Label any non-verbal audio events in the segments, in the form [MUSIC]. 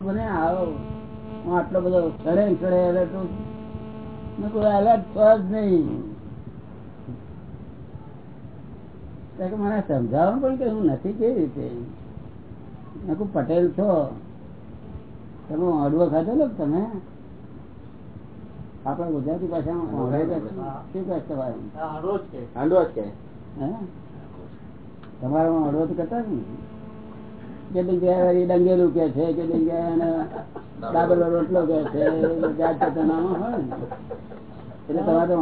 મને આવો. હું આટલો બધો ચડે ચડે એલર્ટ મેં કોઈ એલર્ટ છો જ નહીં મને સમજાવવાનું પણ કે હું નથી કેવી રીતે? મેં પટેલ છો. તમે અડવો ખાધો ને તમે? આપણા ગુજરાતી ભાષામાં શું કહે તમારે હાંડવો જ કે હે? તમારામાં અડવો તો કરતા ને કે જગ્યાએ ડંગેલું કે છે કે જગ્યાએ ડાબર રોટલો કે છે જાત જાતના હોય એટલે તમારે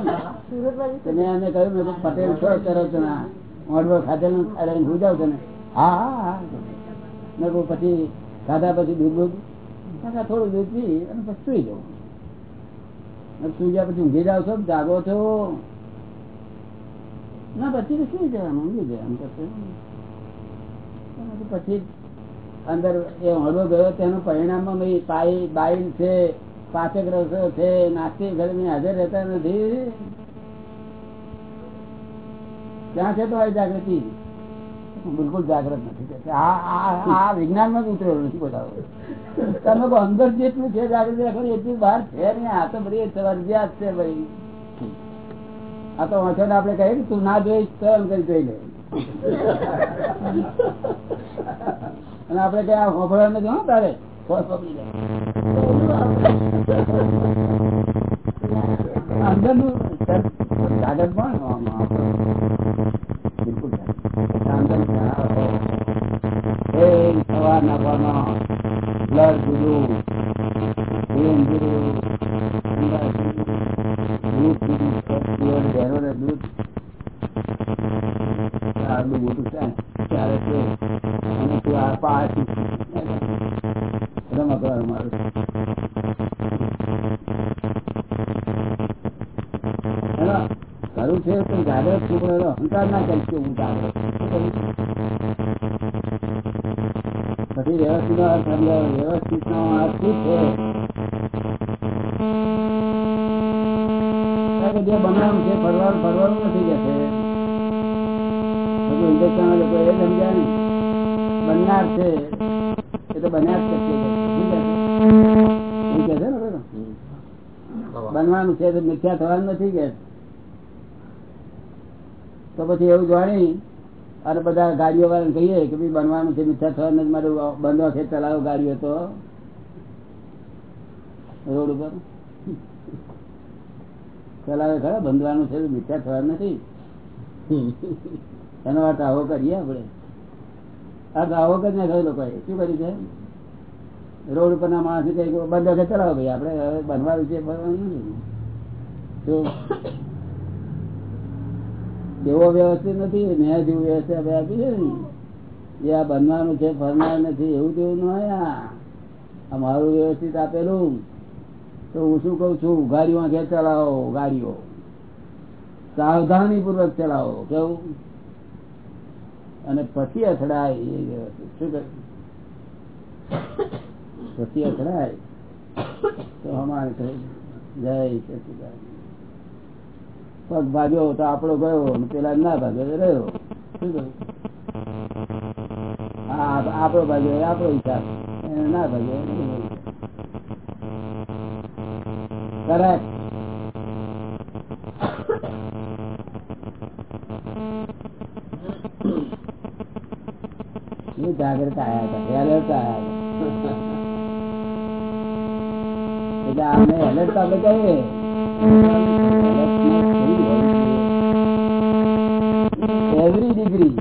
ને. કહ્યું મેં પટેલ છો તરત ના મોડવો ખાધેલું હું જાવ છો ને હા હા હા મેં કહું પછી ખાધા પછી દૂધ દૂધ થોડું દૂધ પી અને પછી સુઈ જાઉં. સુઈ ગયા પછી ઊંઘી જાવ છો જાગો છો. ના પછી સુઈ જવાનું ઊંઘી જવાનું પછી પછી અંદર એ હળવો ગયો, તેનું પરિણામ બાઈલ છે પાચક રસો છે નાસ્તિક ઘરમાં હાજર રહેતા નથી. ક્યાં છે તો જાગૃતિ? બિલકુલ જાગૃત નથી. આ વિજ્ઞાનમાં જ ઉતરેલું નથી બતાવો તમે કહો, અંદર જેટલું છે જાગૃતિ રાખો એટલી બહાર છે ને, આ તો બધી ફરજિયાત છે ભાઈ. આ તો વાંચો આપણે કહીએ તું ના જોઈશ તો એમ કરી જોઈ લે. અને આપડે ત્યાં આ ને હો તારે? અંદર પકડી [LAUGHS] તો મિથ્યા થવાનું નથી કે. તો પછી એવું જાણી, અને બધા ગાડીઓ વાળા કહીએ કે ભાઈ બનવાનું છે, મિથ્યા થવાનું મારું બંધો છે, ચલાવો ગાડીઓ તો. રોડ ઉપર. ચલાવે ખરા, બંધવાનું છે તો મિથ્યા થવાનું નથી. એનો અર્થ આવો કરીએ આપણે. અર્થ આવો કરી નાખ્યો લોકોએ. શું કર્યું છે? રોડ ઉપરના માણસ કઈ બંધ વખત ચલાવો ભાઈ, આપણે બનવાનું છે, બનવાનું નથી. તો એવો વ્યવસ્થિત નથી મેં જેવું વ્યવસ્થિત આપી છે ને. એ આ બનવાનું છે, ફરનાર નથી, એવું તેવું ન મારું વ્યવસ્થિત આપેલું. તો હું શું કઉ છું? ગાડીઓ ઘેર ચલાવો, ગાડીઓ. સાવધાની પૂર્વક ચલાવો, કેવું? અને પછી અથડાય એ વ્યવસ્થિત. શું કહે? પછી અથડાય તો અમારે જય સચિદાનંદ પગ ભાગ્યો તો આપડો ગયો પેલા ના ભાગ્યો રહ્યો. આપણો ભાગ્યો આપણો હિસાબ. ના ભાગ્યો. જાગૃત આયા હતા? એલર્ટ હતા. એટલે આમને એલર્ટ આપણે કહીએ એવરી ડિગ્રી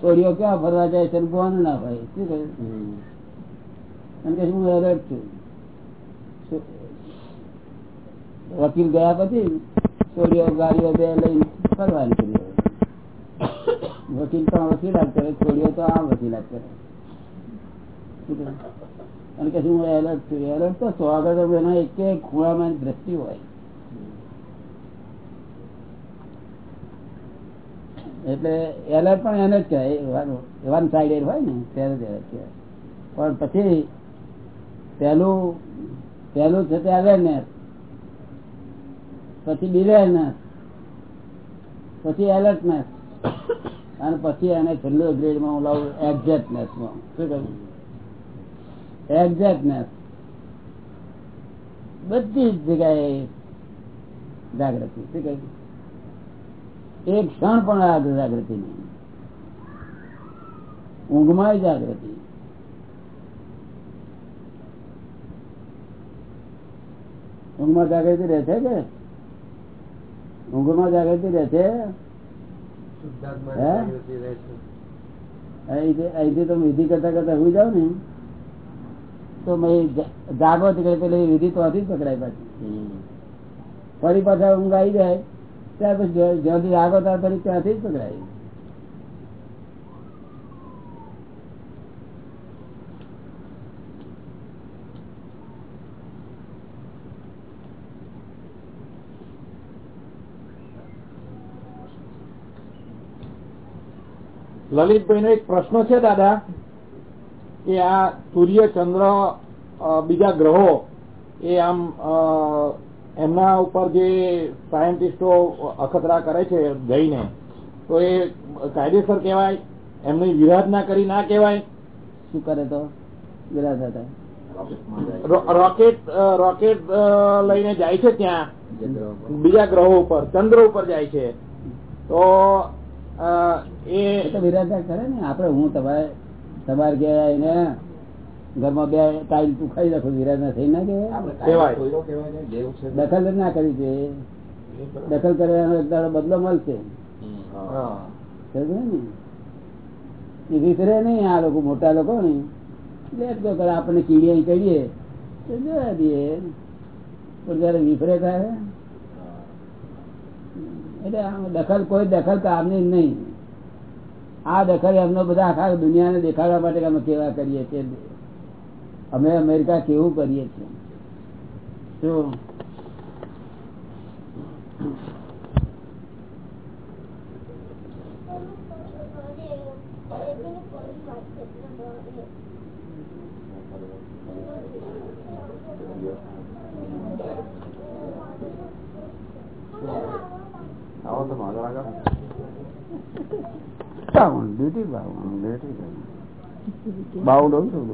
છોડીઓ ક્યાં ફરવા જાય છે ગોન ના ભાઈ શું કહ્યું કે હું એલર્ટ છું. વકીલ ગયા પછી? છોડીઓ ગાડીઓ બે લઈને ફરવા નીકળી વકીલ તો વકીલાત કરે છોડીઓ તો આમ વકીલાત કરે. અને કે હું એલર્ટ છું એલર્ટ તો સ્વાગત એના એક ખૂણામાં દ્રષ્ટિ હોય. એટલે એલર્ટ પણ એને જ કહેવાય. વન સાઈડેડ હોય ને, ત્યારે જ એલર્ટ કહેવાય. પણ પછી પહેલું પહેલું છે તે અવેરનેસ પછી ડિવેરનેસ પછી એલર્ટનેસ અને પછી એને છેલ્લો ગ્રેડમાં હું લાવું એક્ઝેક્ટનેસમાં શું કહ્યું? એક્ઝેક્ટનેસ બધી જ જગ્યાએ જાગૃતિ. શું કહ્યું? એક ક્ષણ પણ જાગૃતિ નહીં. ઊંઘમાં જાગૃતિ. ઊંઘમાં જાગૃતિ રહે છે કે? ઊંઘમાં જાગૃતિ રહે છે? અહીંથી તમે વિધિ કરતા કરતા હું જાવ ને? તો જાગો પેલી વિધિ તો જ પકડાય પાછી. ફરી પાછા ઊંઘ આવી જાય. ત્યાર પછી જ્યાંથી જાગો ત્યાં ફરી ત્યાંથી જ પકડાય. લલિતભાઈ નો એક પ્રશ્ન છે દાદા કે આ સૂર્ય ચંદ્ર બીજા ગ્રહો એ આમ એમના ઉપર જે સાયન્ટિસ્ટો અખતરા કરે છે જઈને તો એ કાયદેસર કહેવાય? એમની વિરાધના કરી ના કહેવાય? શું કરે તો? વિરાધતા રોકેટ રોકેટ લઈને જાય છે ત્યાં. બીજા ગ્રહો ઉપર ચંદ્ર ઉપર જાય છે. તો એ તો વિરાધા કરે ને. આપડે હું તમારે તમારે ગયા ઘરમાં બે ટાઈમ તું ખાઈ રાખો વિરાધના થઈ ના કહેવાય. દખલ જ ના કરી છે. દખલ કરવાનો એક દાડો બદલો મળશે. ને? વિસરે નહીં આ લોકો મોટા લોકો ને લેટ ગો કરે આપણે કીડીએ કહીએ તો જોવા દઈએ. પણ જયારે વિફરે થાય એટલે દખલ કોઈ દખલ કામની નહીં. આ દખલ એમનો બધા આખા દુનિયાને દેખાડવા માટે અમે કેવા કરીએ છીએ? અમે અમેરિકા કેવું કરીએ છીએ? શું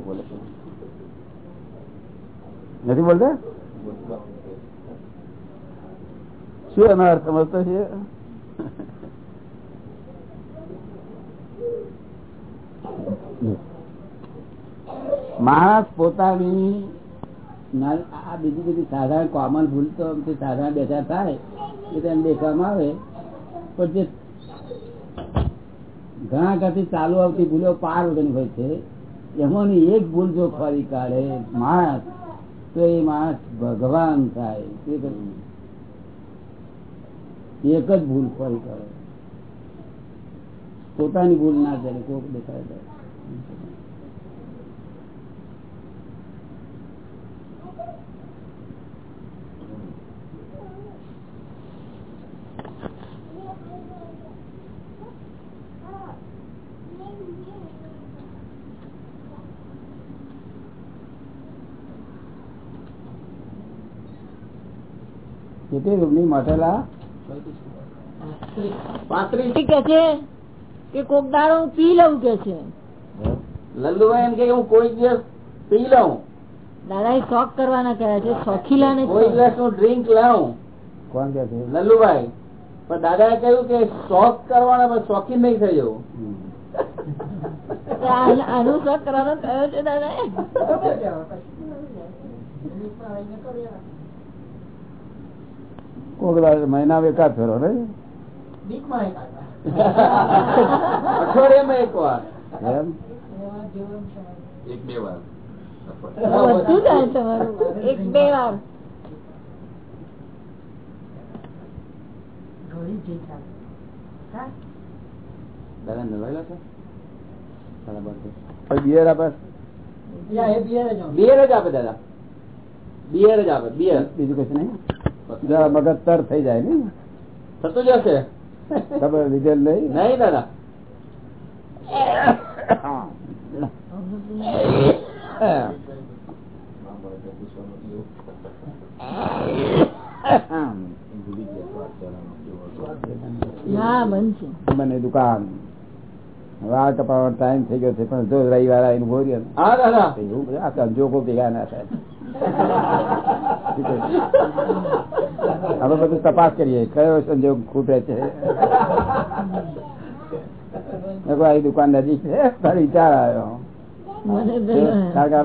બોલે નથી બોલતા? શું એનો અર્થ સમજતો છે? માણસ પોતાની આ બીજી બધી સાધારણ કોમન ભૂલ તો સાધારણ બેઠા થાય, એ એમ દેખવામાં આવે. પણ ઘણા ઘાથી ચાલુ આવતી ભૂલો પાર વગરની હોય છે. એમાંની એક ભૂલ જો ફરી કાઢે, માણસ, તો એ માણસ ભગવાન થાય. એક જ ભૂલ ફરી કાઢે. પોતાની ભૂલ ના કરે, કોક દેખાય કેટલી રૂમની મટેલા કે કોક દાડો પી લઉં કે છે? લલ્લુભાઈ એમ કે હું કોઈ દિવસ પી લઉં. દાદા એ શોખ કરવાના કહે છે શોખીલા ને કોઈ દિવસ હું ડ્રિંક લાવું કોણ કે છે? લલ્લુભાઈ પણ દાદા એ કહ્યું કે શોખ કરવાના પણ શોખીન નહીં થયો આનું શોખ કરવાનો કયો છે દાદા કોક મહિના એકાદ ફેરો ને [LAUGHS] અઠવાડિયામાં એક વાર. એક બે વાર. બધું થાય તમારું [LAUGHS] એક બે વાર. દાદા નવાયેલા છે? સાડા બાર પછી બિયર આપે. બિયર જ આપે દાદા. બિયર જ આપે બિયર. બીજું કશું નહીં? જરા મગજ તર થઈ જાય ને? થતું જશે. ખબર લીધેલ નહીં? નહીં દાદા મને દુકાન. વાળ કપાવવાનો ટાઈમ થઈ ગયો છે પણ જો રવિવાર આવીને હા દાદા એવું બધું. સંજોગો ભેગા ના થાય. [LAUGHS] હવે બધું તપાસ કરીએ. કયો સંજોગ ખૂટે છે? મેં દુકાન નજીક છે. તારો વિચાર આવ્યો.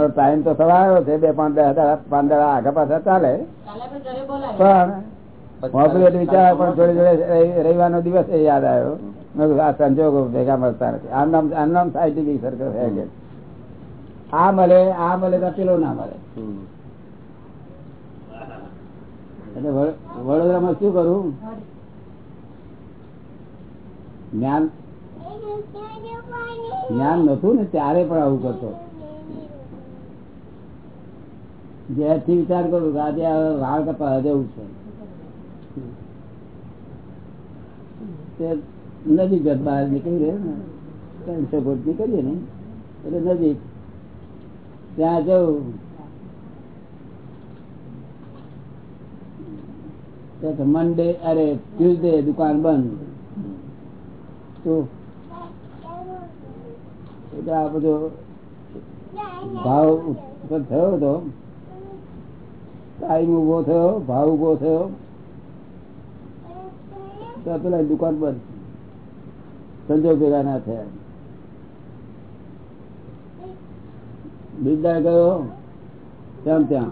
ટાઈમ તો સવા છે. બે પાંચ હજાર પાંચ દાડા આગા પાછા ચાલે. પણ વાપર્યો વિચાર પણ જોડે જોડે રવિવારનો દિવસ એ યાદ આવ્યો. મેં આ સંજોગો ભેગા મળતા નથી. આમ નામ આમ નામ સાયન્ટિફિક સર્કલ આ મળે આ મળે તો પેલો ના મળે. એટલે વડ- વડોદરામાં શું કરું? જ્ઞાન જ્ઞાન નતું ને ત્યારે પણ આવું કરતો. જ્યારથી વિચાર કરું કે આજે વાળ કપા જવું છે. નજીક જ બહાર નીકળી રહે ને. ત્રણસો ફૂટ નીકળીએ ને. એટલે નજીક. ત્યાં જવું મંડે અરે ટ્યુઝડે દુકાન બંધ. તો આ બધો ભાવ થયો હતો. ટાઈમ ઊભો થયો, ભાવ ઊભો થયો. તો પેલા દુકાન બંધ. સંજોગ ભેગા ના થયા. બિરદાર ગયો ત્યાં ત્યાં.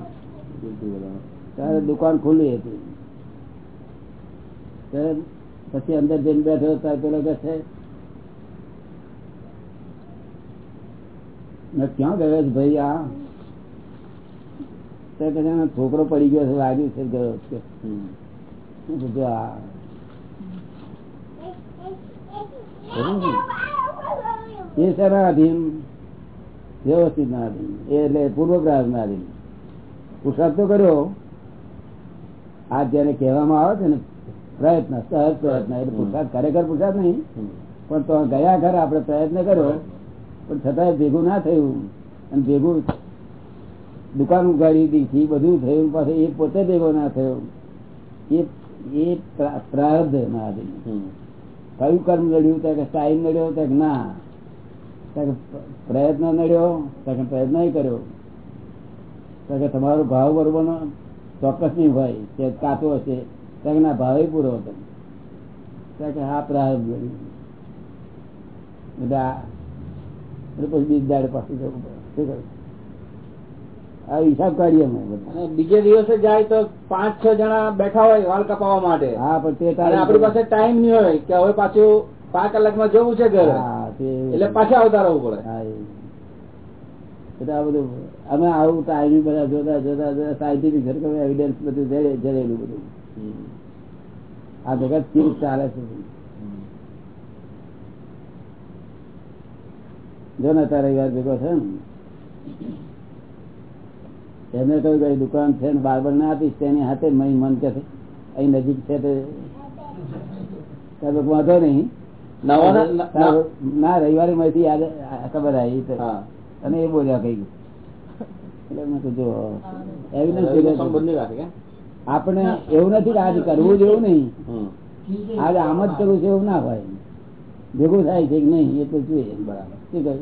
ત્યારે દુકાન ખુલ્લી હતી. પછી અંદર જઈને બેઠો પેલો કે છે ક્યાં ગયો ભાઈ આ? છોકરો પડી ગયો છે, લાગ્યું છે ગયો છે. અધીન વ્યવસ્થિત ના અધીન એટલે પૂર્વગ્રાહ ના અધીન પુરસાદ તો કર્યો. આ જયારે કહેવામાં આવે છે ને પ્રયત્ન સહજ પ્રયત્ન. એટલે પુરસાદ ખરેખર પુરસાદ નહીં. પણ તો ગયા ખરા આપણે પ્રયત્ન કર્યો પણ છતાંય ભેગું ના થયું. અને ભેગું દુકાન ઉગાડી દીધી બધું થયું પાસે એ પોતે ભેગો ના થયો. એ એ પ્રા- ના કયું કર્મ નડ્યું? ત્યાં કે ટાઈમ નડ્યો ત્યાં કે ના. ત્યાં પ્રયત્ન નડ્યો ત્યાં પ્રયત્ન કર્યો. ત્યાં કે તમારો ભાવ બરોબર ચોક્કસ નહીં હોય તે કાચો હશે. ના ભાવે પૂરો હતો. કે હા પછી બીજ દાડે પાછું જવું પડે. શું આ હિસાબ કાઢીએ અમે બધા. બીજે દિવસે જાય તો પાંચ છ જણા બેઠા હોય વાળ કપાવવા માટે. હા પણ તે આપણી પાસે ટાઈમ નહીં હોય કે હવે પાછું પાંચ કલાકમાં જવું છે ઘરે. એટલે પાછા આવતા રહેવું પડે. હા, એટલે આ બધું અમે આવું ટાઈમ બધા જોતા જોતા જોતા સાયન્ટિફિક એવિડન્સ બધું જરેલું બધું. આ જગત ચીર ચાલે છે. જો ને તારે રવિવાર ભેગો છે ને એમને કહ્યું કે દુકાન છે ને બારબર ના આપીશ તેની હાથે મય મન કે અહીં નજીક છે તે. વાંધો નહીં. ન- રવિવારે માંથી ખબર આવી તો. હા. અને એ બોલ્યા કઈ. એટલે મેં કીધું ભેગા સંબંધ નહીં રાખે કે? આપણે એવું નથી આજ કરવું જેવું નહીં. આજ આમ જ કરવું છે એવું ના હોય. ભેગું થાય છે કે નહીં એ તો જોઈએ બરાબર. શું કહ્યું?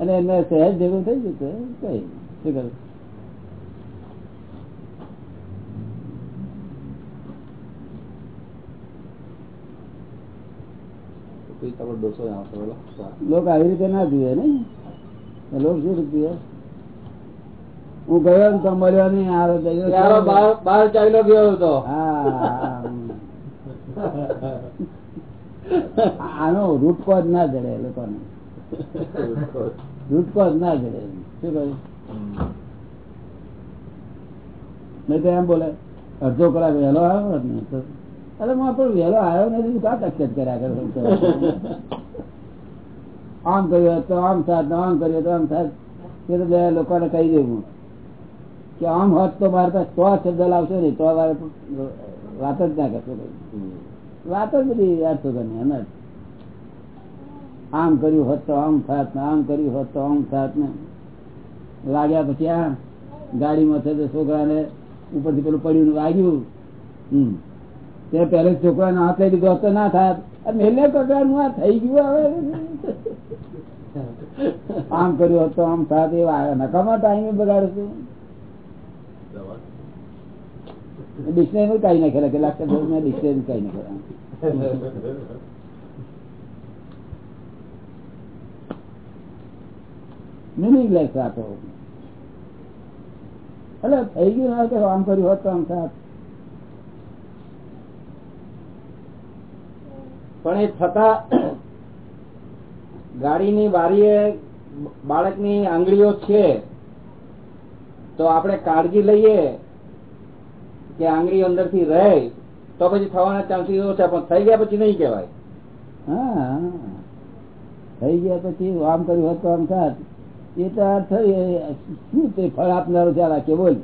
અને એમને સહેજ ભેગું થઈ જશે કઈ શું કહ્યું? લોકો આવી રીતે ના જોઈએ ને લોકો શું જુએ? હું ગયો ને તો મળ્યો નહીં બહાર ચાલ્યો ગયો હતો. આનો રૂટકોજ ના જડે લોકોને. રૂટકોજ ના જડે શું કહ્યું? નહીં તો એમ બોલે અડધો કલાક વહેલો આવ્યો ને અરે હું પણ વહેલો આવ્યો નથી કા તકત કર્યા કરે? આમ કર્યું તો આમ સાથ આમ કર્યું તો આમ સાથ એ તો બે લોકોને કહી દેવું. કે આમ હોત તો મારે પાસે સો શબ્દ લાવશો નહીં તો મારે વાત જ ના કરશો વાત જ બધી અર્થો ગણી આમ કર્યું હોત તો આમ થાત ને આમ કર્યું હોત તો આમ થાત ને. લાગ્યા પછી આ ગાડીમાં છે તો છોકરાને ઉપરથી પેલું પડ્યું ને વાગ્યું. હમ. તે પહેલે છોકરાને હાથ લઈ દીધો તો ના થાય આ મેલે પ્રકારનું આ થઈ ગયું હવે. આમ કર્યું હોત તો આમ થાત એ નકામા ટાઈમે બગાડે ડિક્શનરી કઈ નાખેલા કે લાગતા મેં ડિક્શનરી કઈ નાખેલા મિનિંગલેસ રાખો એટલે થઈ ગયું ના કે આમ કર્યું હોત તો આમ સાથ પણ એ થતા ગાડીની બારીએ બાળકની આંગળીઓ છે, તો આપણે કાળજી લઈએ. કે આંગળી અંદરથી રહે, તો પછી થવાના ચાન્સીસ ઓછા, પણ થઈ ગયા પછી નહીં કહેવાય. હા, થઈ ગયા પછી આમ કર્યું હોત તો આમ થાત. એ તો એ શું તે ફળ આપનારો છે? વાક્ય બોલ.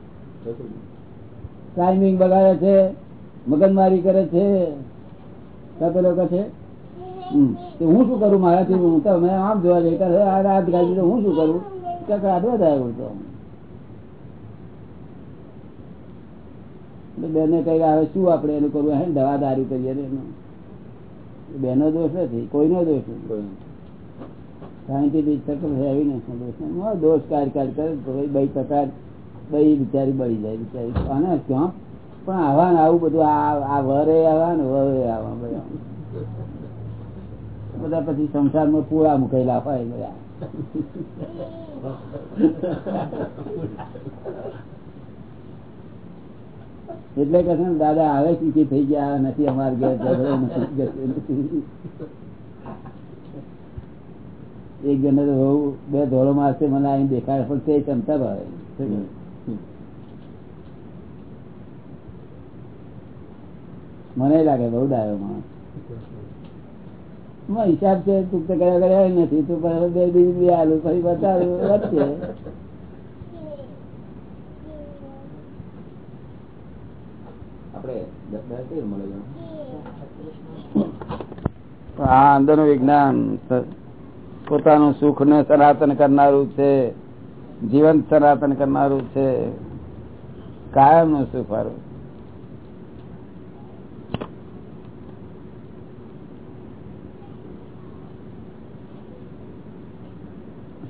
ટાઈમિંગ બગાડે છે, મગનમારી કરે છે તો લોકો છે. તે હું શું કરું? મારાથી હું તમે આમ જોવા જઈ આ રાત ગાડી તો હું શું કરું? કકડાટ વધારે બોલતો એટલે બેને કઈ આવે શું આપણે એનું કરવું? હે દવા દારૂ કરીએ ને એનું. બેનો દોષ નથી કોઈનો દોષ નથી. સાયન્ટિફિક સર્કલ છે એવી નથી દોષ દોષ કાર્ય કાર્ય કરે ભાઈ બઈ પસાર બઈ બિચારી બળી જાય બિચારી. અને ક્યાં? પણ આવા ને આવું બધું આ આ વરે આવા ને વરે આવા બધા બધા પછી સંસારમાં પૂળા મુકેલા હોય બધા. [LAUGHS] એટલે કે દાદા, આવે શીખી થઈ ગયા, નથી અમારે ઘેર. એક જણ બે ધોળો મારશે મને અહીં દેખાય પણ તે ચમતા ભાવે. મને લાગે બહુ ડાયો માણસ. હિસાબ છે, તું તો કર્યા કર્યા નથી, તું બીજું દિવસ આલુ, ફરી બતાવ્યું વચ્ચે મળે આ અંદરનું વિજ્ઞાન પોતાનું સુખ ને સનાતન કરનારું છે જીવન સનાતન કરનારું છે કાયમનું સુખ વાળું.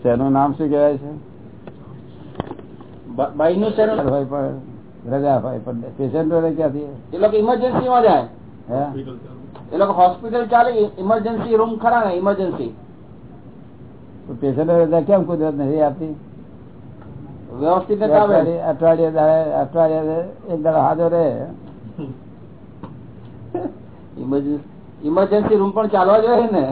શેનું નામ શું કહેવાય છે? બાઈ નું શેનું ભાઈ પણ રજા હોય પણ પેશન્ટો ક્યાંથી? એ લોકો ઇમરજન્સી માં જાય. એ લોકો હોસ્પિટલ ચાલે ઇમરજન્સી રૂમ ખરા ને ઇમરજન્સી પેશન્ટ રજા કેમ કુદરત નથી આપતી વ્યવસ્થિત અઠવાડિયે અઠવાડિયે એક દાડો હાજો રહે. ઇમરજન્સી રૂમ પણ ચાલવા જોઈએ ને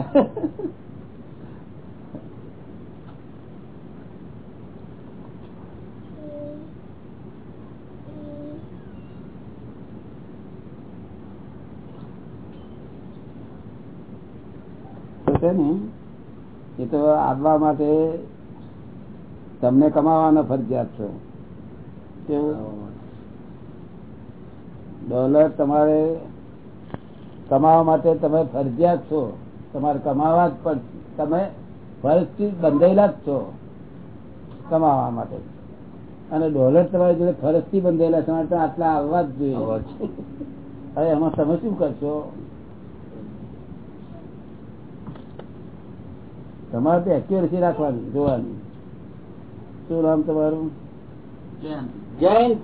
તો છે ને એ તો આવવા માટે તમને કમાવાનો ફરજિયાત છે. ડોલર તમારે કમાવા માટે તમે ફરજિયાત છો. તમારે કમાવા જ પણ તમે ફરજથી બંધાયેલા જ છો કમાવા માટે. અને ડોલર તમારી જોડે ફરજથી બંધાયેલા છે આટલા આવવા જ જોઈએ. હવે એમાં તમે શું કરશો? તમારે તો એક્યુરસી રાખવાની જોવાની. શું નામ તમારું? જયંત?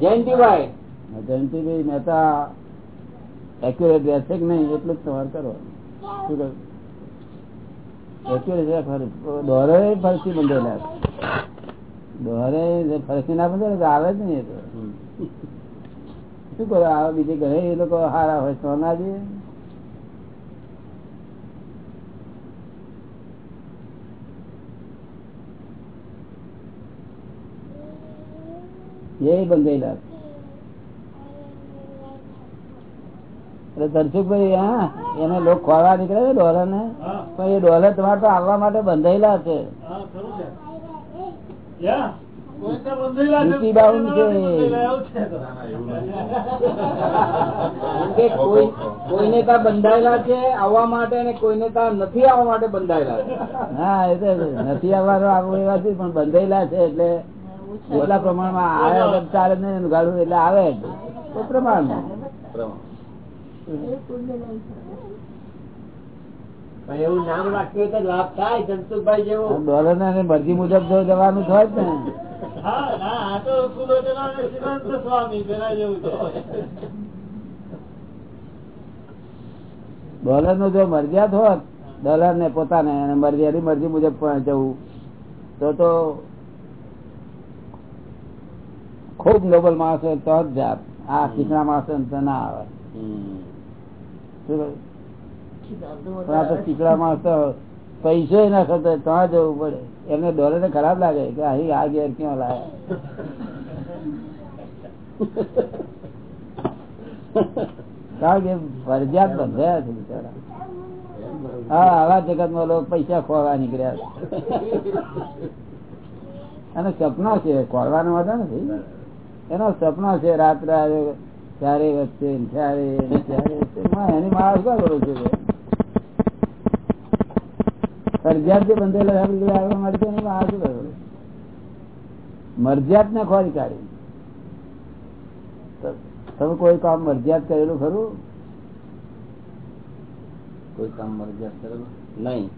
જયંતિભાઈ. જયંતિભાઈ મહેતા એક્યુરેટ રહેશે કે નહીં એટલું જ તમારે કરવાનું. શું કહ્યું? એક્યુરેટ રાખવાનું દોરે ફરસી બંધેલા દોરે ફરસી ના બંધે તો આવે જ નહીં એ તો. શું કરો આવે બીજે ઘરે એ લોકો હારા હોય સોના જઈએ? એ બંધેલા ધનસુખભાઈ હા એને લોકો ખોરવા નીકળે છે ડોલર ને પણ એ ડોલર તમારે તો આવવા માટે બંધાયેલા છે. નીતિ બાઉન્ડ છે. કે કોઈ કોઈને ત્યાં બંધાયેલા છે આવવા માટે અને કોઈને ત્યાં નથી આવવા માટે બંધાયેલા છે. હા એ તો નથી આવવાનો આવું એવા છે પણ બંધાયેલા છે એટલે એટલા પ્રમાણમાં આવે ચાલે એટલે આવે તો પ્રમાણમાં એવું નામ રાખ્યું તો લાભ થાય ધનસુખભાઈ જેવો. ડોલર ને મરજી મુજબ જો જવાનું થાય ને. ડોલરનું જો મરજિયાત હોત ડોલર ને પોતાને મરજી મરજી મુજબ પણ જવું. તો તો ખૂબ નોબલ માણસ હોય તો જ જાત. આ કિસના માણસ તો ના આવે. પણ આ તો માણસ પૈસો ના થતો ત્યાં જવું પડે. એમને ડોલર ખરાબ લાગે કે અહીં આ ઘેર ક્યાં લાયા? કારણ કે ફરજિયાત બંધાયા છે બિચારા. હા આવા જગતમાં લોકો પૈસા ખોવા નીકળ્યા. અને સપના છે ખોરવાનો વાંધો નથી. એનો સપના છે રાત્રે આવે ત્યારે વચ્ચે ત્યારે એની માણસ શું કરું છું? ફરજિયાત જે બંધેલા આગળ મળશે એની માણસ શું કરું? મરજિયાત ને ખોરી કાઢી. તમે કોઈ કામ મરજિયાત કરેલું ખરું? કોઈ કામ મરજિયાત કરેલું? નહીં.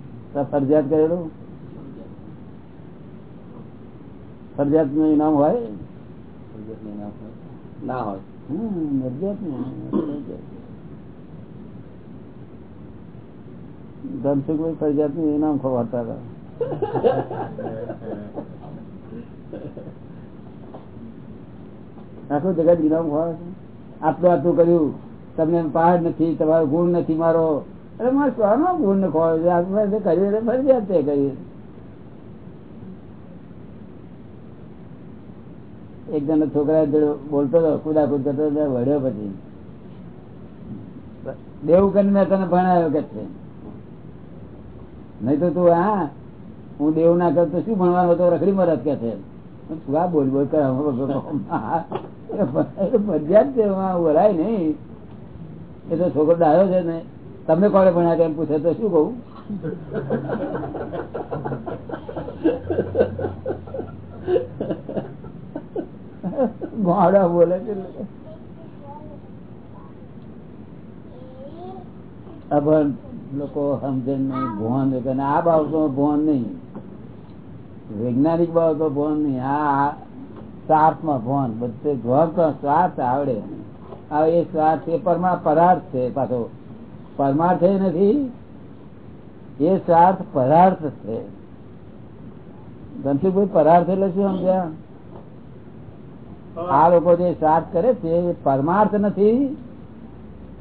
ફરજિયાત કરેલું? ફરજિયાતનું ઇનામ હોય. ના હોય. ધનસુખભાઈ ફરજિયાતનું ઇનામ ખવાતા હતા. આખું જગત ઇનામ ખવાય છે. આટલું આટલું કર્યું. તમને પહાડ નથી, તમારો ગુણ નથી મારો. અરે મારે ગુણ ને ખોવાય છે આપણે કર્યું એટલે ફરજિયાત તે કર્યું. એક જણ છોકરા બોલતો હતો કુદાકુદ કરતો વળ્યો પછી. દેવું કરીને મેં તને ભણાવ્યો કે છે? નહીં તો તું હા હું દેવું ના કરતો શું ભણવાનો હતો? રખડી મરત કે છે? તું આ બોલ બોલ કર? ફરજિયાત એ તો છોકરો ડાયો છે ને. તમને કોને ભણ્યા એમ પૂછે, તો શું કહું? ગોળા બોલે છે. લોકો સમજે નહીં ભોન આ બાબતો ભોન નહીં. વૈજ્ઞાનિક બાબતો ભોન નહીં, આ સ્વાર્થમાં ભોન બધે સ્વાર્થ આવડે. આ એ સ્વાર્થ એ પરમા પદાર્થ છે પાછો. પરમાર્થ એ નથી, એ સ્વાર્થ પદાર્થ છે. ધનસુખભાઈ પદાર્થ એટલે શું સમજ્યા? આ લોકો જે સ્વાર્થ કરે છે એ પરમાર્થ નથી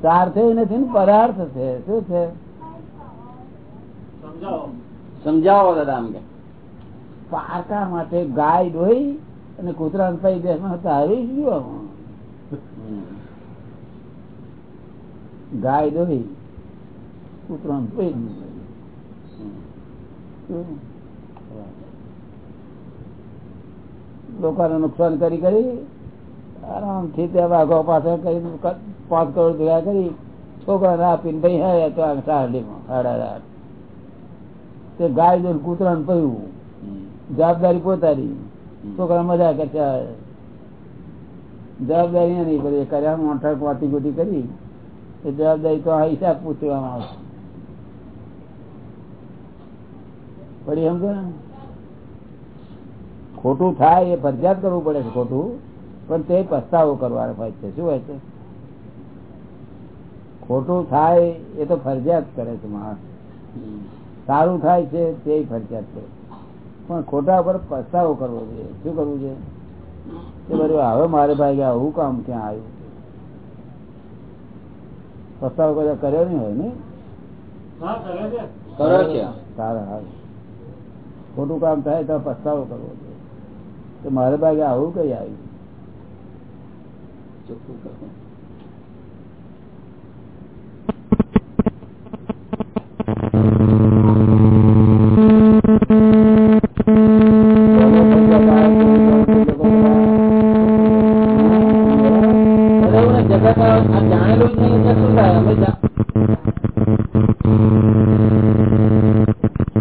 સ્વાર્થ નથી ને પરાર્થ છે. શું છે? સમજાવો. દાદા પારકા પાકા માટે ગાય ડોઈ અને કૂતરા પૈ દેશમાં તારી આવી ગયો ગાય દોઈ કૂતરા પૈ હમ. લોકોને નુકસાન કરી કરી, આરામથી પાંચ કરોડ ભેગા કરી, છોકરાને આપીને ભાઈ હા તો તે ગાય જોઈને કૂતરાને પયું જવાબદારી પોતાની. છોકરા મજા કરતા જવાબદારી નહીં બધી કર્યા મોટા વાતી ગોટી કરી. એ જવાબદારી તો આ હિસાબ પૂછવામાં આવશે. પડી સમજો ને ખોટું થાય એ ફરજિયાત કરવું પડે છે ખોટું પણ તે પસ્તાવો કરવાનો હોય છે. શું હોય છે? ખોટું થાય એ તો ફરજિયાત કરે છે માણસ. સારું થાય છે તે ફરજિયાત કરે. પણ ખોટા પર પસ્તાવો કરવો જોઈએ. શું કરવું છે કે બધું હવે મારે ભાઈ કે આવું કામ ક્યાં આવ્યું? પસ્તાવો કદાચ કર્યો નહીં હોય ને? કરો છે. સારા. ખોટું કામ થાય તો પસ્તાવો કરવો જોઈએ. તો મારે ભાગે આવું કઈ આવ્યું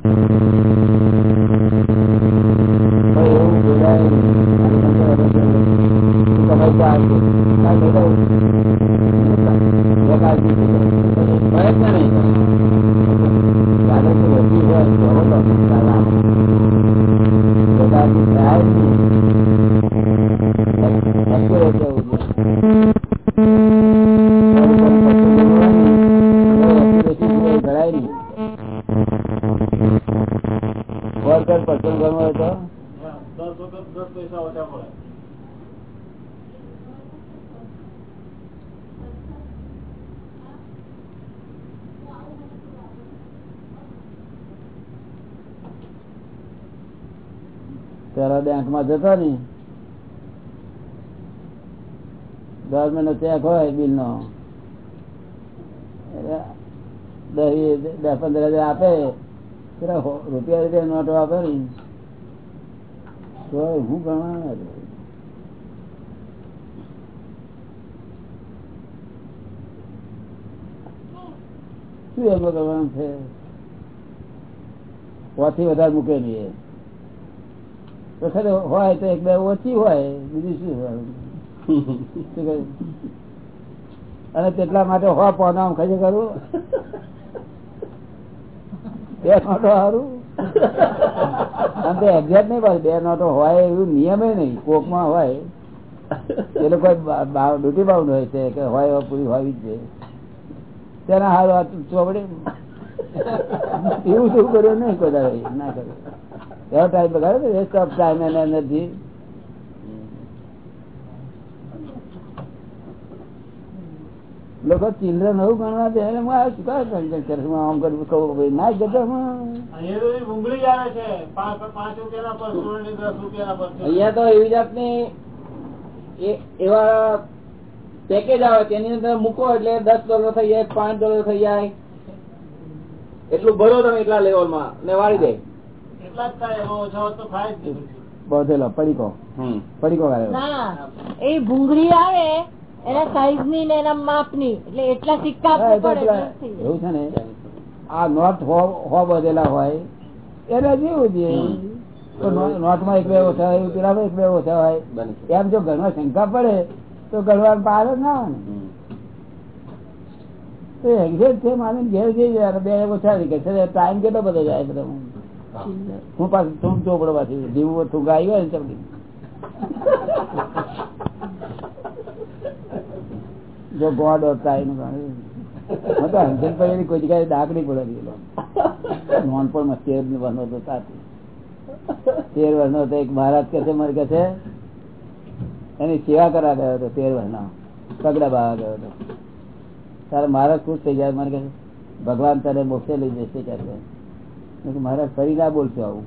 Thank you. પ્રયત્ન નહીં પેલા બેંકમાં જતો ને ગવર્મેન્ટ નો ચેક હોય બિલ નો. દસ પંદર હજાર આપે. રૂપિયા રૂપિયા નોટો આપે ને તો હું ગણવા શું એમાં કરવાનું છે? પોથી વધારે મૂકે નહીં વખત હોય તો એક બે ઓછી હોય બીજું શું હોય? [LAUGHS] અને તેટલા માટે હો પોનામ ખજે કરું બે નોટો સારું અને એક્ઝેક્ટ નહીં પાછું બે નોટો હોય એવું નિયમે નહીં કોકમાં હોય. એ લોકો ડ્યુટી બાઉન્ડ હોય છે કે હોય એવા પૂરી હોવી જ છે તેના હારું આ ચોપડી. [LAUGHS] એવું શું કર્યું? નહીં કોઈ ના કર્યું. એવો ટાઈમ બગાડે waste of time and energy લોકો ચિલ્ડ્રન એવું ગણવા દે એટલે હું શું કામ કંઈ કરે હું આમ કરું કહું ભાઈ ના જતો અહીંયા તો એવી જાતની એવા પેકેજ આવે તેની અંદર મૂકો એટલે દસ ડોલર થઈ જાય પાંચ ડોલર થઈ જાય. એટલું ભરો તમે એટલા લેવલમાં ને વાળી દે. બધેલો પડીકો. પડીકો એ ભૂંગળી આવે એના સાઈઝની ને એના માપની એટલે એટલા સિક્કા હા, એ તો આપવું પડે પેલા એટલું. જ થઈ જાય. એવું છે ને? આ નોટ હો હો બધેલા હોય એને જેવું છે તો નો- એક બે ઓછા હોય પેલા એક બે ઓછા હોય બને એમ જો ઘરમાં શંકા પડે તો ગણવા બહાર જ ના આવે તો એક્ઝેક્ટ છે માને ઘેર જઈ જાય બે ઓછા ટાઈમ કેટલો બધો જાય બધો. હું પાછું તું ચોપડો પાછી જીવું તું ગાયું હોય ને ચપડી જો ગોડ ઓફ ટાઈમ હું તો તેર વર્ષનો હતો સાથી તેર વર્ષનો હતો એક મહારાજ કે છે મારે કે છે, એની સેવા કરવા ગયો હતો તેર વર્ષનો પગડા બાવા ગયો હતો. તારે મહારાજ ખુશ થઈ જાય, મને કે ભગવાન તારે મોક્ષે લઈ જશે. કે મહારાજ ફરી ના બોલશો આવું.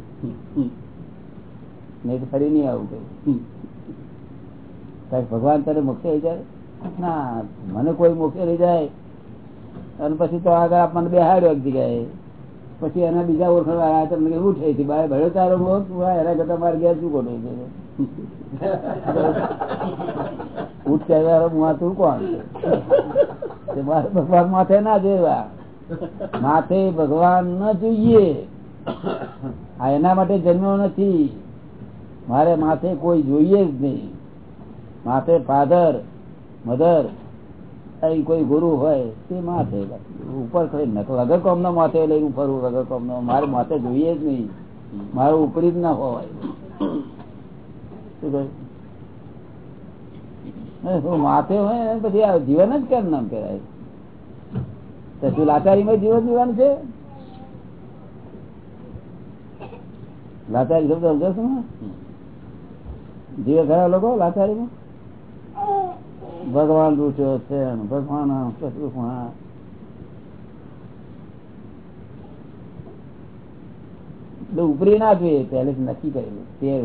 નહીં તો ફરી નહીં આવું. કઈ ભગવાન તને મોક્ષે લઈ જાય? ના, મને કોઈ મોક્ષે લઈ જાય. અને પછી તો આગળ આપણને બેહાડ્યો એક જગ્યાએ. પછી એના બીજા ઓળખવા આવ્યા તમને કે એવું થઈ બાય ભયો તારો મોક્ષ એના કરતા મારે ઘેર શું ખોટું છે? ઉઠ કહેવાય હું તું કોણ મારે ભગવાન માથે ના જોયા માથે ભગવાન ન જોઈએ. આ એના માટે જન્મ્યો નથી. મારે માથે કોઈ જોઈએ જ નહીં. માથે ફાધર, મધર, અહીં કોઈ ગુરુ હોય, તે માથે ઉપર ખરી. વગર કોમ નો માથે લઈને ફરવું ફરું, વગર કોમ નો મારે માથે જોઈએ જ નહીં. મારું ઉપરી જ ના હોય. માથે હોય? પછી જીવન જ કેમ નામ કહેવાય? તો શું લાચારીમાં જીવન જીવન છે? લાચારી શબ્દ સમજો છો જીવે ખરા લોકો લાચારીમાં? ભગવાન રૂઠ્યો છે ભગવાન ઉપરી ના જોઈએ પહેલેથી નક્કી કરેલું તેર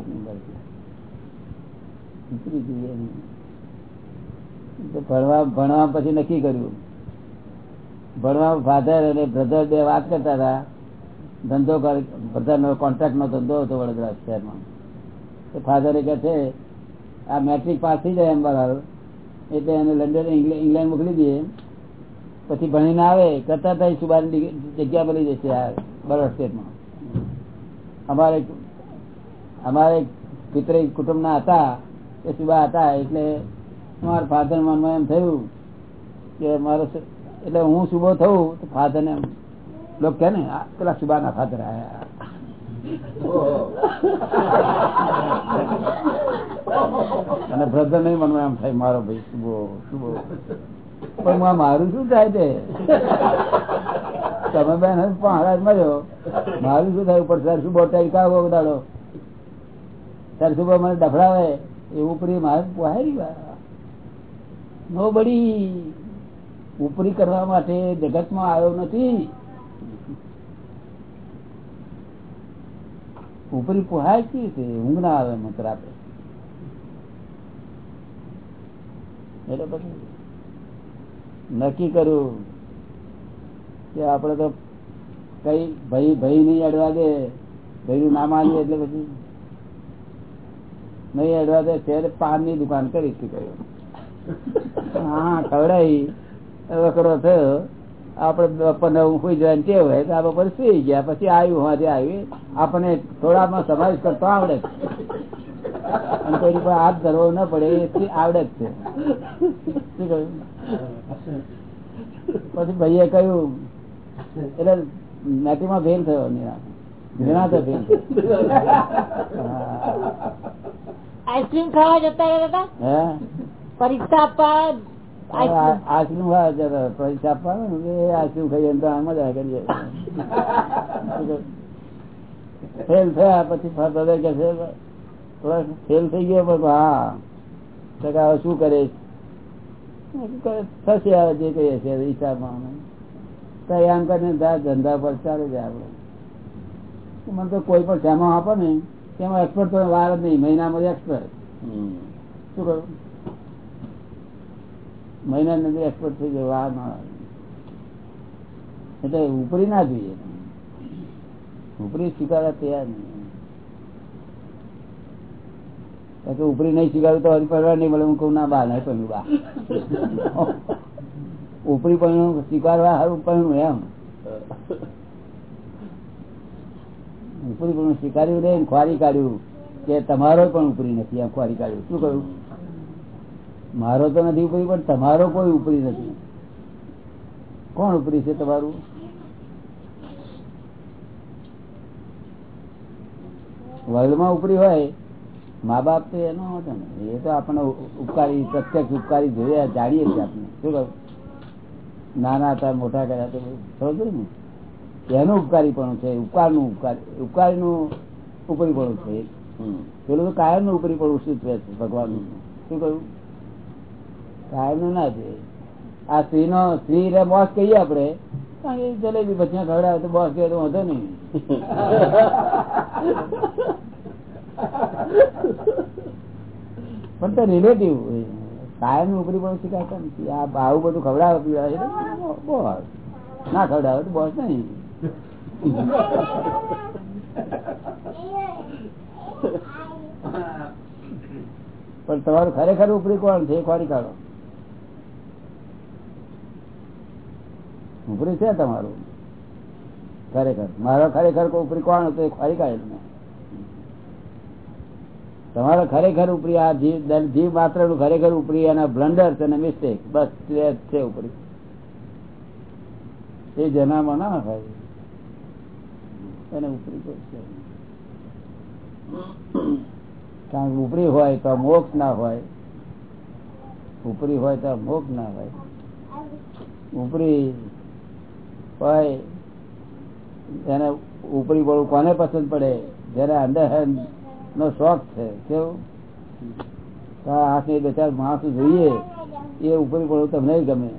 ઉપરી જોઈએ ભણવા ભણવા પછી નક્કી કર્યું. ભણવા ફાધર અને બ્રધર બે વાત કરતા હતા. ધંધો બ્રધર નો કોન્ટ્રાક્ટ નો ધંધો હતો વડોદરા શહેરમાં. તો ફાધરે કહે છે, આ મેટ્રિક પાસ થઈ જાય એમ બરાબર એટલે એને લંડન ઇંગ્લેન્ડ મોકલી દઈએ. પછી ભણીને આવે, કરતા થાય સુબાની જગ્યા મળી જશે આ બરોડા સ્ટેટમાં અમારે અમારે પિતરી કુટુંબના હતા, એ સુબા હતા, એટલે મારા ફાધર મનમાં એમ થયું કે મારો એટલે હું સુબો થયું તો ફાધર ને લોકો કે ને પેલા પેલા સુબાના ફાધર આયા. અને બ્રધર નહીં મનમાં એમ થાય, મારો ભાઈ સુબો સુબો પણ હું મારું શું થાય તે? તમે બેન પણ હરાજ મળ્યો. મારું શું થાય ઉપર? સર સુબો ટાઈ કાવો દાડો સર સુબો મને ડફડાવે એ ઉપરી મારે પોહારી નો બડી. ઉપરી કરવા માટે જગતમાં આવ્યો નથી. ઉપરી પુહાય કે છે ઊંઘ ના આવે મત રાતે નક્કી કર્યું કે આપણે તો કઈ ભાઈ ભાઈ નહીં અડવા દે. ભાઈ નું નામ આવ્યું એટલે પછી નહીં અડવા દે. ત્યારે પાનની દુકાન કરી કહ્યું? હા, ખવડાવી. વકરો થયો આપડે બપોરને સુઈ જવાની ટેવ હોય તો આ બપોર સુઈ ગયા પછી આવ્યું હા આવ્યું આપણને થોડામાં સમાવેશ કરતો આવડે અને કોઈ પર હાથ ધરવો ન પડે એ આવડે જ છે. શું કહ્યું? પછી ભાઈએ કહ્યું એટલે મેટીમાં ફેલ થયો નિરાશ. આઈસ્ક્રીમ ખાવા જતા પરીક્ષા આપવા પૈસા ખાઈએ તો આમ મજા કરીએ. ફેલ થયા પછી ફાધર કે ફેલ થઈ ગયો પણ હા. તો શું કરે થશે હવે જે કહીએ છે હિસાબમાં કઈ આમ કરીને ધંધા પર ચાલે છે આપડે મને તો કોઈ પણ સેમો આપો ને તેમાં એક્સપર્ટ તો વાર જ નહીં મહિનામાં એક્સપર્ટ શું કરું મહિના નથી એક્સપર્ટ થઈ વાર ના એટલે ઉપરી ના જોઈએ. ઉપરી સ્વીકારવા તૈયાર નહીં. ઉપરી નહીં સ્વીકારું તો હજી પરવાર નહીં મળે, હું કહું, ના, બા, નહીં પણ બા. ઉપરી પણ સ્વીકારવા સારું પણ એમ. ઉપરી પણ સ્વીકાર્યું નહીં, ખ્વારી કાઢ્યું કે તમારો પણ ઉપરી નથી એમ ખ્વારી કાઢ્યું. શું કહ્યું? મારો તો નથી ઉપરી, પણ તમારો કોઈ ઉપરી નથી. કોણ ઉપરી છે તમારું? વર્લ્ડમાં ઉપરી હોય, મા બાપ તો એનો હતો ને. એ તો આપણને ઉપકારી, પ્રત્યક્ષ ઉપકારી જોયા, જાણીએ છીએ આપણે. શું કહ્યું નાના હતા, મોટા કર્યા તો સમજ ને? એનું ઉપકારી પણ છે, ઉપકારનું ઉપકારી, ઉપકારીનું ઉપરી પણ છે પેલું તો કાયમનું ઉપરી પણ સૂચવે છે ભગવાન શું કહ્યું? કાયમનું ના છે આ સ્ત્રી નો સ્ત્રી બોસ કહીએ આપડે કારણ કે જલેબી બચ્ચા ખવડાવે તો બોસ કહે તો વાંધો નહીં. [LAUGHS] પણ તો રિલેટિવ કાયમનું ઉપરી પણ શીખાતા નથી આ આવું બધું ખવડાવે પીવડાવે બોસ ના ખવડાવે તો બોસ નહીં. [LAUGHS] પણ તમારું ખરેખર ઉપરી કોણ છે? ખોરી કાઢો. ઉપરી છે તમારું? ખરેખર. મારો ખરેખર ઉપરી કોણ હતો એ ખોરી કાઢે તમે. તમારો ખરેખર ઉપરી, આ જીવ જીવ માત્રનું ખરેખર ઉપરી એના બ્લન્ડર છે મિસ્ટેક. બસ છે ઉપરી. એ જનામાં ના હોય. એને ઉપરી છે. કારણ કે ઉપરી હોય તો મોક્ષ ના હોય. ઉપરી હોય તો મોક્ષ ના હોય. ઉપરી હોય. એને ઉપરી પડવું કોને પસંદ પડે? જયારે અંડરહેન્ડ નો શોખ છે. કેવું? હાથની બે ચાર માણસ જોઈએ. એ ઉપરી પડવું તમને ગમે.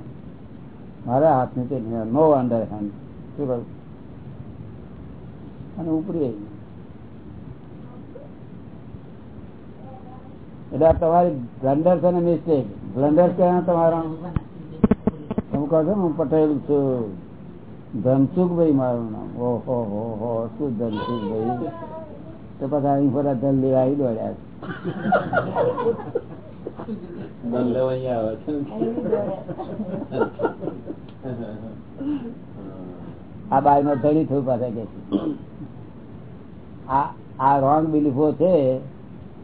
મારા હાથની તે નો અંડરહેન્ડ શું કરું અને ઉપરી એટલે આ તમારી છે ને મિસ્ટેક. બ્લન્ડર કયા તમારા? તમે કહો છો, હું પટેલ છું. ધનસુખભાઈ મારું નામ. ઓહો હો હો શું ધનસુખભાઈ? તો પછી અહીં ફરા ધન લેવા આવી દોડ્યા. આ બાય નો ધણી થયું પાસે કે આ આ રોંગ બિલીફો છે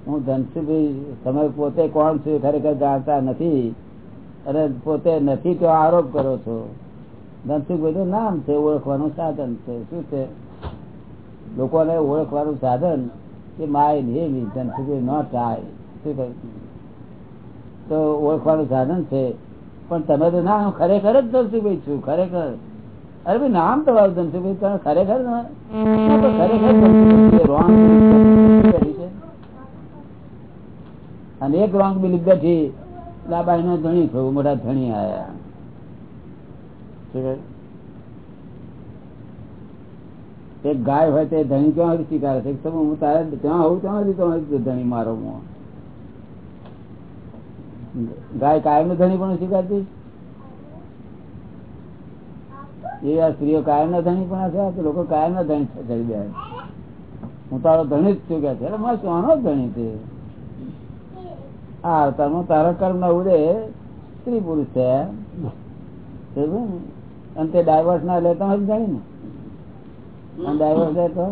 હું ધનસુભાઈ તમે પોતે કોણ છું ખરેખર જાણતા નથી. અને પોતે નથી તો આરોપ કરો છો. ધનસુખભાઈ બધું નામ છે, ઓળખવાનું સાધન છે. શું છે? લોકોને ઓળખવાનું સાધન કે my name Dhansukh not I. શું તો ઓળખવાનું સાધન છે. પણ તમે તો ના ખરેખર જ ધનસુખભાઈ છું, ખરેખર. અરે ભાઈ, નામ તમારું ધનસુખભાઈ તમે ખરેખર ખરેખર. અને એક રોંગ બિલીફ બેઠી લાબાઈ નો ધણી થયું, મોટા ધણી આયા. એક ગાય હોય તે ધણી ક્યાં સ્વીકારે છે હું તારે ત્યાં હોઉં ત્યાં ધણી મારો ગાય કાયમ ધણી પણ સ્વીકારતી એ આ સ્ત્રીઓ કાયમ ના ધણી પણ છે લોકો કાયમ ના ધણી છે ધણી હું તારો ધણી જ છું કે છે? એટલે મારે જ ધણી છે? આ અવતારમાં તારા કર્મ ના ઉડે. સ્ત્રી પુરુષ છે? અને તે ડાયવર્સ ના લે તો જાણી ને ડાયવર્સ લે તો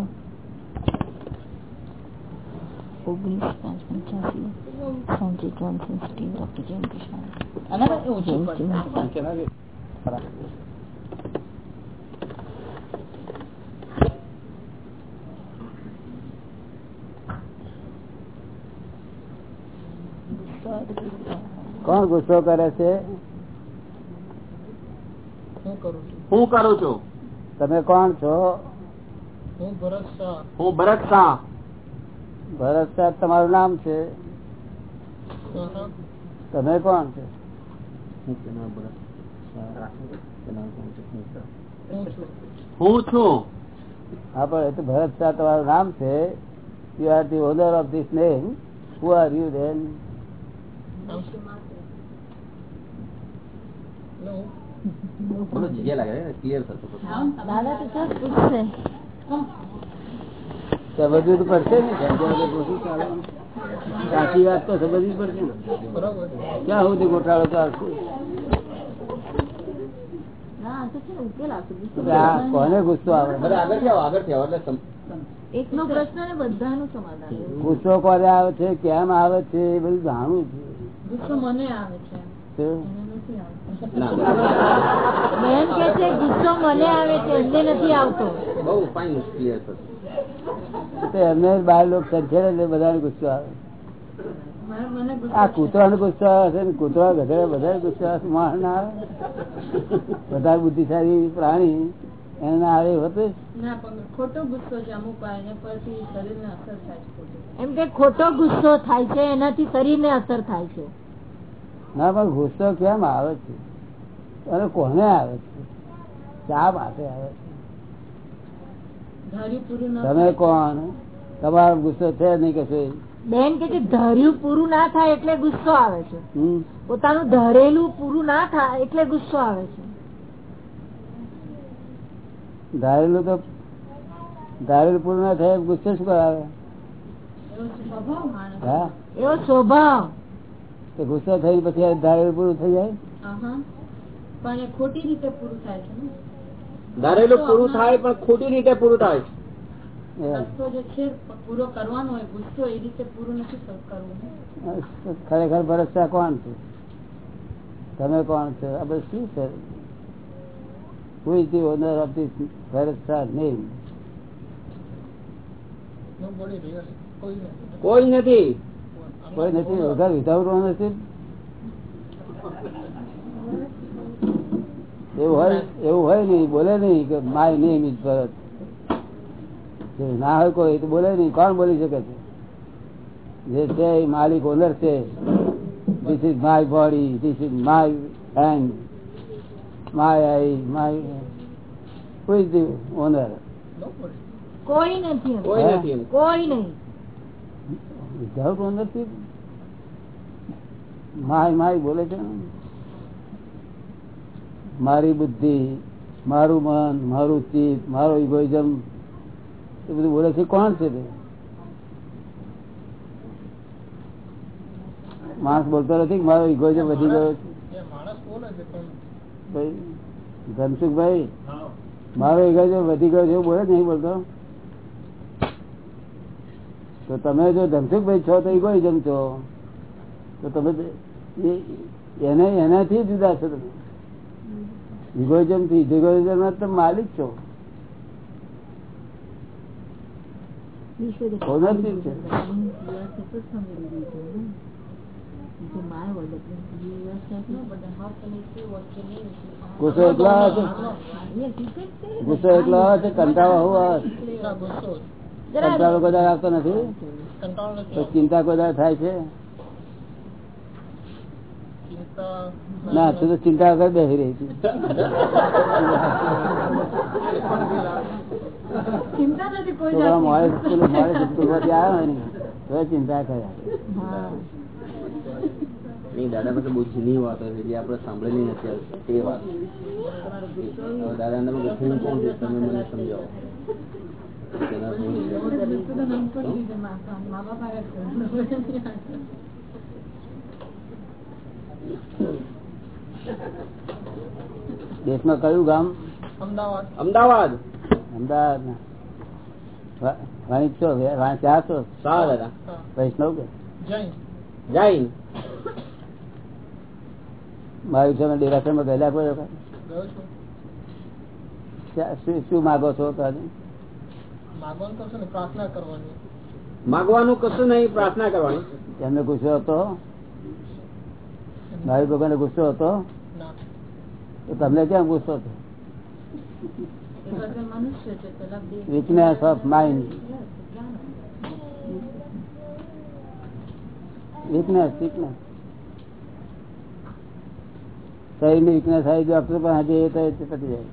કોણ ગુસ્સો કરે છે હું કરું છું? તમે કોણ છો? હું ભરત શાહ. ભરત સાહેબ તમારું નામ છે? તમે કોણ છો? હું છું હા પણ એ તો ભરત શાહ તમારું નામ છે. You are the owner of this name who are you then થોડો જગ્યા લાગે ક્લિયર થતું દાદા તો ક્યાં પૂછશે. સમજવું તો પડશે ને જેમ જેમ આપણે પૂછ્યું ચાલે. સાચી વાત તો સમજવી પડશે ને. ક્યાં સુધી ગોટાળો તો આવશે કોને ગુસ્સો આવે? આગળ આગળ એટલે એકનો પ્રશ્ન ને બધાનું સમાધાન. ગુસ્સો કોને આવે છે કેમ આવે છે એ બધું જાણવું છે. ગુસ્સો મને આવે છે. બેન કે છે ગુસ્સો મને આવે છે એમને નથી આવતો. બહુ ફાઇન ક્લિયર થતું તો એમને બાર લોકો સંચે એટલે બધાને ગુસ્સો આવે. મારે- મને ગુસ્સો આ કૂતરાનો ગુસ્સો આવે ને કૂતરા ગધેડા બધા ગુસ્સો આવે માર ના આવે. બધા બુદ્ધિશાળી પ્રાણી એને ના આવે હતું ના પણ ખોટો ગુસ્સો અમુક છે એમ કે ખોટો ગુસ્સો થાય છે એનાથી શરીરને અસર થાય છે. ના પણ ગુસ્સો કેમ આવે છે? અને કોને આવે છે? શા માટે આવે છે? તમે કોણ? તમારો ગુસ્સો છે નહીં કશું બેન કે ધાર્યું પૂરું ના થાય એટલે ગુસ્સો આવે છે. પોતાનું ધારેલું પૂરું ના થાય એટલે ગુસ્સો આવે છે. ધારેલું તો ધારેલું પૂરું ના થાય ગુસ્સે ગુસ્સો શું કરાવે? એવો સ્વભાવ. તો ગુસ્સો થઈ પછી ધારેલું પૂરું થઈ જાય? પણ ખોટી રીતે પૂરું થાય છે ધારેલું પૂરું થાય પણ ખોટી રીતે પૂરું થાય એમ. રસ્તો જે છે પૂરો કરવાનો હોય ગુસ્સો એ રીતે પૂરું નથી કરવું ખરેખર ભરસા કોણ છે? તમે કોણ છો? આ બધું શું છે? Who is the owner of this ભરસા name? કોઈ નથી. કોઈ નથી વગર વિધાઉટ નથી. એવું હોય એવું હોય નહીં બોલે નહીં કે માય નેમ ઇઝ ભરત ના હોય કોઈ તો બોલે નહીં. કોણ બોલી શકે છે? જે છે એ માલિક ઓનર છે. This is my body this is my hand my I my કોઈ ઓનર કોઈ નથી કોઈ નથી કોઈ નહીં. વિધાઉટ ઓનરશીપ માય માય બોલે છે મારી બુદ્ધિ મારું મન મારું ચિત્ત મારો ઇગોઇઝમ એ બધું બોલે છે. કોણ છે તે? માણસ બોલતો નથી મારો ઇગોઇઝમ વધી ગયો છે? ધનસુખભાઈ મારો ઇગોઇઝમ વધી ગયો છે એવું બોલે નહીં બોલતો? તો તમે જો ધનસુખભાઈ છો તો ઇગોઇઝમ છો? તો તમે એ- એને એનાથી જુદા છો તમે. ઇગોઇઝમથી ઇગોઇઝમ ના તમે માલિક છો. ownership છે? ગુસ્સો એટલા છે ગુસ્સો એટલો કંટાળો હોવો કંટાળો કદાચ આવતો નથી? તો ચિંતા કદાચ થાય છે? ના તું તો ચિંતા વગર બેસી રહી હતી. ચિંતા કર્યા નહીં દાદા પાસે બહુ જૂની છે જે આપણે સાંભળેલી નથી તે વાત. તમે મને સમજાવો. તેના મા મા. દેશમાં કયું ગામ? અમદાવાદ. અમદાવાદ. છો? છો? સા દાદા. વૈષ્ણવ કે? જૈન. જૈન. મારી છે ડેરાસરમાં ગયેલા કોઈ શા- માગો છો તો આજે? માગવાનું કરશો ને પ્રાર્થના કરવાની? માગવાનું કશું નહીં પ્રાર્થના કરવાની. એમને ગુસ્સો હતો? ભાઈ ભગવાન ગુસ્સો હતો? તો તમને કેમ ગુસ્સો હતો? Weakness of mind weakness weakness શરીરની વીકનેસ આવી ડોક્ટર પણ આજે એ તો પતી જાય.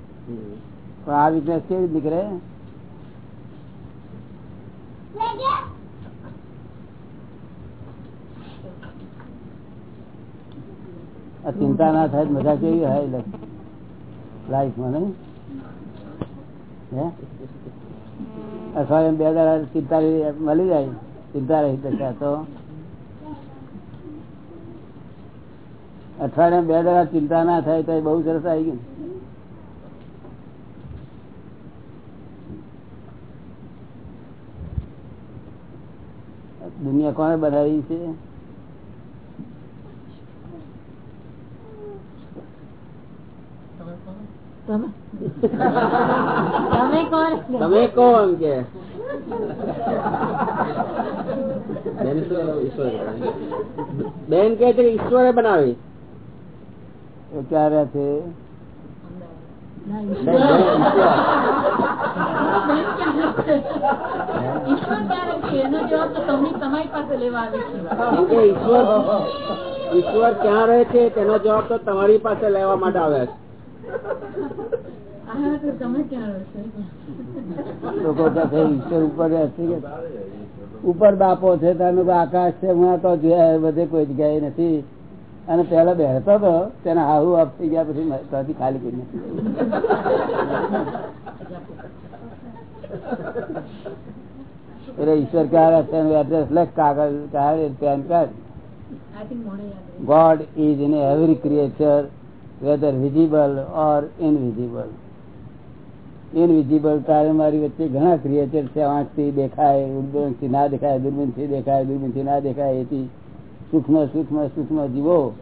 પણ આ વીકનેસ કેવી રીતે નીકળે? ચિંતા ના થાય મજા કેવી હોય લાઈફમાં નહીં? હે? અઠવાડિયે બે દાડા ચિંતા મળી જાય. ચિંતા રહી દશા તો? અઠવાડિયા બે દાડા ચિંતા ના થાય તો બઉ સરસ આવી ગયું. દુનિયા કોને બનાવી છે? તમે. કોણ? કે? બેન કે છે ઈશ્વરે બનાવી. ક્યારે છે? ઈશ્વર આવી ક્યાં રહે છે તેનો જવાબ તો તમારી પાસે લેવા માટે આવ્યા છે. લોકો ઈશ્વર ઉપર ઉપર બાપો છે તાનું આકાશ છે, હું તો જોયા બધે કોઈ જગ્યાએ નથી. અને પેલા બેહતો હતો તેને હાહુ આપ ગયા પછી ત્યાંથી ખાલી કરી એટલે ઈશ્વર. God is in every creature, whether visible or invisible. Invisible તારે મારી વચ્ચે ઘણા ક્રિએચર છે આંખથી દેખાય દૂરબીનથી ના દેખાય દૂરબીનથી દેખાય દૂરબીનથી ના દેખાય એથી સૂક્ષ્મ સૂક્ષ્મ સૂક્ષ્મ જીવો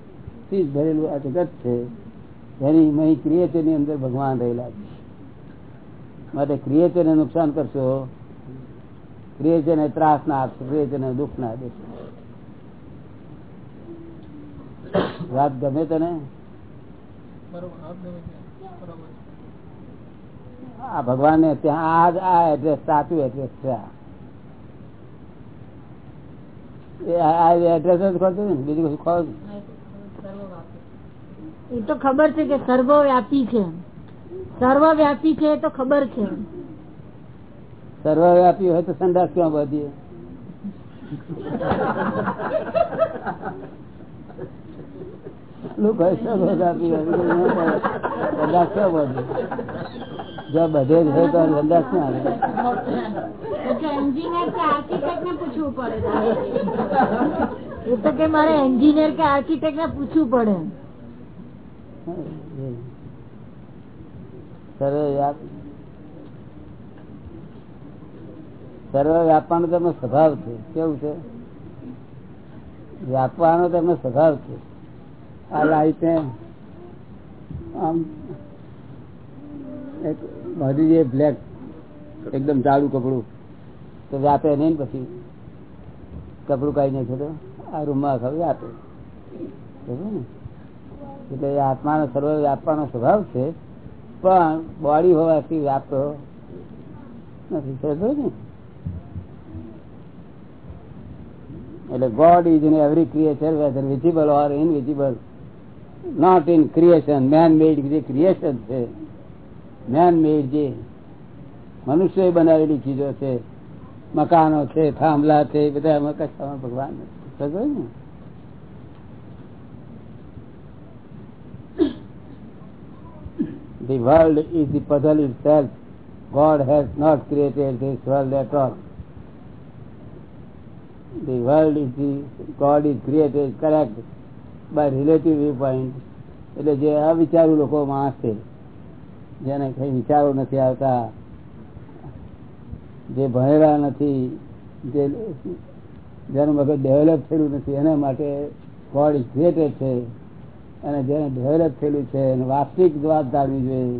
થી ભરેલું આ જગત છે? એની મહી ક્રિએચરની અંદર ભગવાન રહેલા છે. માટે ક્રિએચર ને નુકસાન કરશો ક્રિએચર ને ત્રાસ ના આપશો ક્રિએચર ને દુઃખ ના દેશો. વાત ગમે તને? આ ભગવાન ને ત્યાં આ એડ્રેસ સાચું એડ્રેસ છે આ. એ આ એડ્રેસ જ ખોલતું ને? બીજું કશું ખોલ. એ તો ખબર છે કે સર્વવ્યાપી છે. સર્વવ્યાપી છે એ તો ખબર છે. સર્વવ્યાપી હોય તો સંદાસ ક્યાં બધીએ? [LAUGHS] લોકો સર્વવ્યાપી હોય તો સંદાસ જો બધે જ તો સંદાસ ના આવે એન્જિનિયર કે આર્કિટેક્ટ ને પૂછવું પડે એ તો કે મારે એન્જિનિયર કે આર્કિટેક્ટ ને પૂછવું પડે. સર્વ વ્યાપવાનો તેમનો સ્વભાવ છે. કેવું છે? વ્યાપવાનો તેમનો સ્વભાવ છે. આ લાઈટ આમ એક બધી જે બ્લેક, એકદમ જાડું કપડું. તો વ્યાપે નહીં પછી કપડું કાઢી નાખે તો આ રૂમમાં ખબર આપે. ને? એટલે આત્માનો સર્વ વ્યાપવાનો સ્વભાવ છે, પણ બોડી હોવાથી વ્યાપતો નથી સમજો ને. એટલે God is in every creature whether visible or invisible Not in creation man made જે ક્રિએશન છે મેન મેડ જે મનુષ્ય બનાવેલી ચીજો છે મકાનો છે થાંભલા છે એ બધા એમાં કશામાં ભગવાન નથી. સમજો ને The world is the puzzle itself. God has not created this world at all. The world is the God is created correct By viewpoint એટલે જે અવિચારુ લોકો માણસ જેને કઈ વિચારો નથી આવતા, જે ભણેલા નથી જેનું મગજ ડેવલપ થયેલું નથી, એના માટે ગોડ ઇઝ ક્રિએટેડ છે. અને જેને ડેવલપ થયેલું છે, એને વાસ્તવિક વાત ધારવી જોઈએ.